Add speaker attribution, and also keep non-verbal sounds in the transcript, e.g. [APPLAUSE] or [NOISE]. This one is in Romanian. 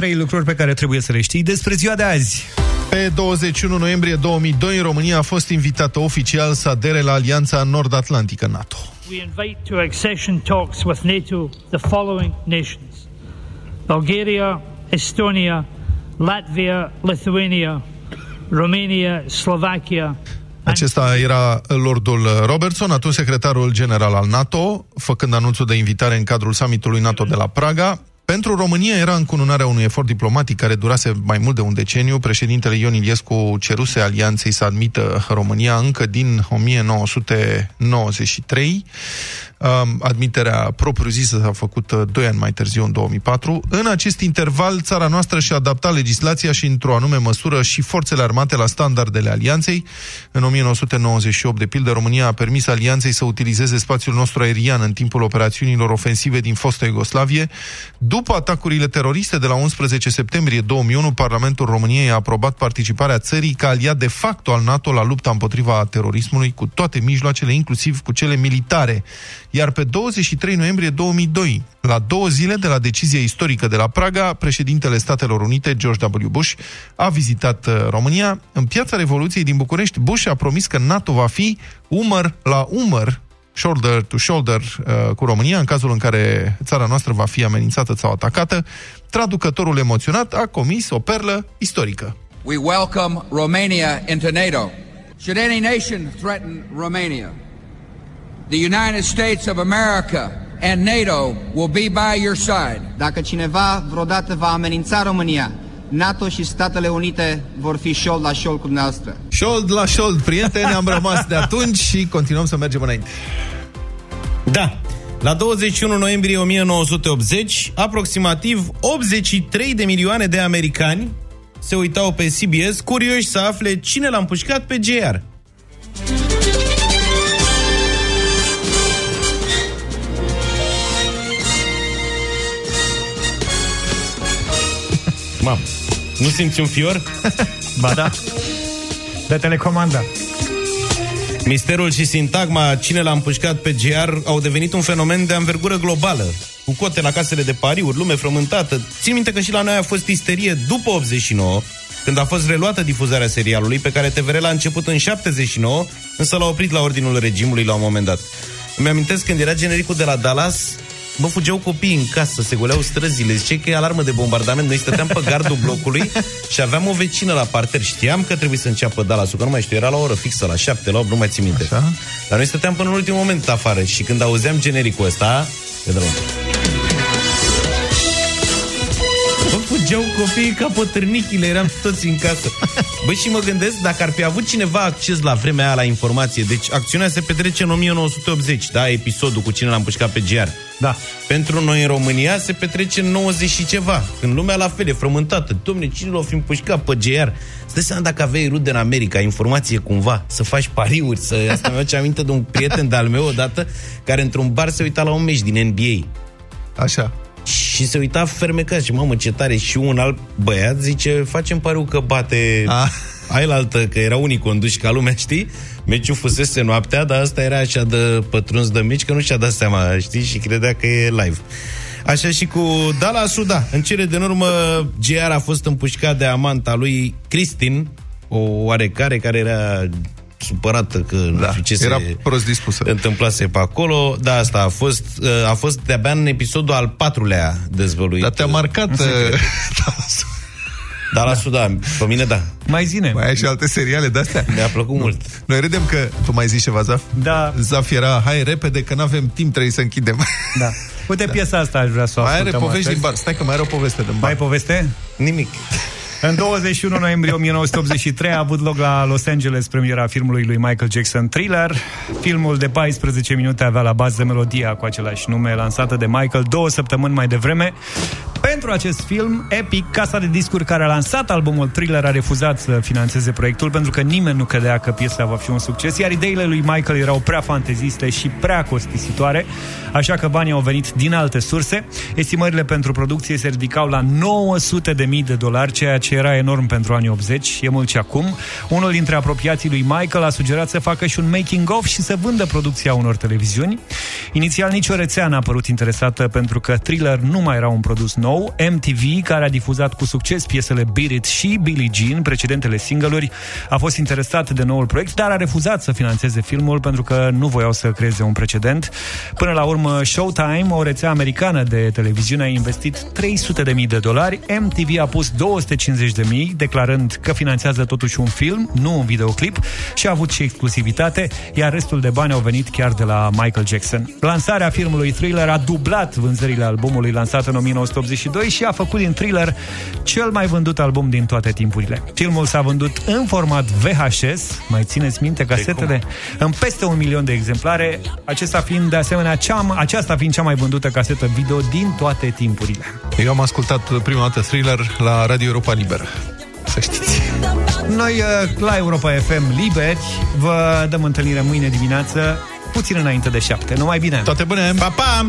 Speaker 1: Trei lucruri pe care trebuie să le știi despre ziua de azi.
Speaker 2: Pe 21 noiembrie 2002, România a fost invitată oficial să adere la Alianța Nord-Atlantică NATO.
Speaker 3: We invite to accession talks with NATO the following nations. Bulgaria, Estonia, Latvia, Lithuania, Romania, Slovakia,
Speaker 2: Acesta era Lordul Robertson, atunci secretarul general al NATO, făcând anunțul de invitare în cadrul summitului NATO de la Praga. Pentru România era încununarea unui efort diplomatic care durase mai mult de un deceniu. Președintele Ion Iliescu ceruse alianței să admită România încă din 1993. Um, Admiterea propriu-zisă s-a făcut uh, doi ani mai târziu, în 2004. În acest interval, țara noastră și-a adaptat legislația și, într-o anume măsură, și forțele armate la standardele alianței. În 1998, de pildă, România a permis alianței să utilizeze spațiul nostru aerian în timpul operațiunilor ofensive din fosta Iugoslavie. După atacurile teroriste de la 11 septembrie 2001, Parlamentul României a aprobat participarea țării ca aliat de facto al NATO la lupta împotriva terorismului cu toate mijloacele, inclusiv cu cele militare. Iar pe 23 noiembrie 2002, la două zile de la decizia istorică de la Praga, președintele Statelor Unite, George W. Bush, a vizitat uh, România. În Piața Revoluției din București, Bush a promis că NATO va fi umăr la umăr shoulder to shoulder uh, cu România, în cazul în care țara noastră va fi amenințată sau atacată, traducătorul emoționat a comis o perlă istorică.
Speaker 4: We welcome Romania into NATO. Should any nation threaten Romania, the United States of America and NATO will be by your side.
Speaker 5: Dacă cineva vreodată va amenința România, NATO și Statele Unite vor fi șold la șold cu dumneavoastră.
Speaker 2: Șold la șold, prieteni, am rămas de atunci și continuăm să mergem înainte.
Speaker 6: Da. La 21 noiembrie 1980, aproximativ 83 de milioane de americani se uitau pe CBS curioși să afle cine l-a împușcat pe JR. Mam, nu simți un fior? [LAUGHS]
Speaker 1: Ba da. De telecomanda.
Speaker 6: Misterul și sintagma cine l-a împușcat pe GR au devenit un fenomen de anvergură globală. Cu cote la casele de pariuri, lume frământată. Țin minte că și la noi a fost isterie după 89, când a fost reluată difuzarea serialului, pe care TVR l-a început în 79, însă l-a oprit la ordinul regimului la un moment dat. Îmi amintesc când era genericul de la Dallas, Bă, fugeau copiii în casă, se goleau străzile, zice că e alarmă de bombardament. Noi stăteam pe gardul blocului și aveam o vecină la parter. Știam că trebuie să înceapă Dallas-ul, că nu mai știu, era la o oră fixă, la 7, la 8, nu mai țin minte.
Speaker 2: Așa?
Speaker 6: Dar noi stăteam până în ultimul moment afară și când auzeam genericul ăsta, e de rău. Fugeau copiii ca potârnichile, eram toți în casă. Băi, și mă gândesc, dacă ar fi avut cineva acces la vremea aia la informație, deci acțiunea se petrece în 1980, da, episodul cu cine l-a împușcat pe GR.
Speaker 1: Da.
Speaker 6: Pentru noi în România se petrece în 90 și ceva, când lumea la fel e frământată. Domne, cine l-a fi împușcat pe GR? Îți dai seama dacă aveai rude în America, informație cumva, să faci pariuri, să... Asta mi aduce aminte de un prieten de-al meu odată, care într-un bar se uita la un meci din NBA.
Speaker 2: Așa.
Speaker 6: Și se uita fermecat și mamă ce tare Și un alt băiat zice Facem pariu că bate
Speaker 2: Ah.
Speaker 6: Ai la altă, că era unii conduși ca lumea, știi? Meciul fusese noaptea, dar asta era așa de pătruns de mici, că nu și-a dat seama, știi? Și credea că e live. Așa și cu Dala Suda. În cele din urmă, GR a fost împușcat de amanta lui Cristin, o oarecare care era supărată că nu
Speaker 2: Da,
Speaker 6: știu ce
Speaker 2: era
Speaker 6: se
Speaker 2: prost dispusă.
Speaker 6: întâmplase pe acolo. Da, asta a fost, uh, a fost de-abia în episodul al patrulea dezvăluit.
Speaker 2: Dar te-a marcat... uh, [LAUGHS]
Speaker 6: Dar la Sudan, pe mine da.
Speaker 1: Mai zine.
Speaker 2: Mai ai și alte seriale de-astea?
Speaker 6: Mi-a plăcut mult.
Speaker 2: Noi râdem că... Tu mai zici ceva, Zaf?
Speaker 1: Da.
Speaker 2: Zaf era, hai repede, că nu avem timp, trebuie să închidem. [LAUGHS]
Speaker 1: Da. Uite, piesa asta aș vrea să o
Speaker 2: Mai are
Speaker 1: ascultăm
Speaker 2: povești
Speaker 1: astăzi.
Speaker 2: din bar. Stai că mai are o poveste din bar.
Speaker 1: Mai poveste?
Speaker 6: Nimic.
Speaker 1: În 21 noiembrie 1983 a avut loc la Los Angeles premiera filmului lui Michael Jackson Thriller. Filmul de 14 minute avea la bază melodia cu același nume lansată de Michael două săptămâni mai devreme. Pentru acest film, Epic, casa de discuri care a lansat albumul Thriller, a refuzat să financeze proiectul pentru că nimeni nu credea că piesa va fi un succes, iar ideile lui Michael erau prea fanteziste și prea costisitoare, așa că banii au venit din alte surse. Estimările pentru producție se ridicau la 900 de mii de dolari, ceea ce ce era enorm pentru anii 80, e mult și acum. Unul dintre apropiații lui Michael a sugerat să facă și un making-of și să vândă producția unor televiziuni. Inițial nicio rețea n-a părut interesată pentru că Thriller nu mai era un produs nou. MTV, care a difuzat cu succes piesele Beat It și Billie Jean, precedentele single-uri, a fost interesat de noul proiect, dar a refuzat să financeze filmul pentru că nu voiau să creeze un precedent. Până la urmă, Showtime, o rețea americană de televiziune, a investit 300.000 de dolari, MTV a pus 250.000, declarând că finanțează totuși un film, nu un videoclip, și a avut și exclusivitate, iar restul de bani au venit chiar de la Michael Jackson. Lansarea filmului Thriller a dublat vânzările albumului lansat în 1982 și a făcut din Thriller cel mai vândut album din toate timpurile. Filmul s-a vândut în format VHS, mai țineți minte casetele, în peste un milion de exemplare, acesta fiind de asemenea cea, aceasta fiind cea mai vândută casetă video din toate timpurile.
Speaker 2: Eu am ascultat prima dată Thriller la Radio Europa Liberă. Să știți.
Speaker 1: Noi uh, la Europa FM liberi vă dăm întâlnire mâine dimineață, puțin înainte de șapte. Numai bine!
Speaker 2: Toate bune!
Speaker 6: Pa, pa!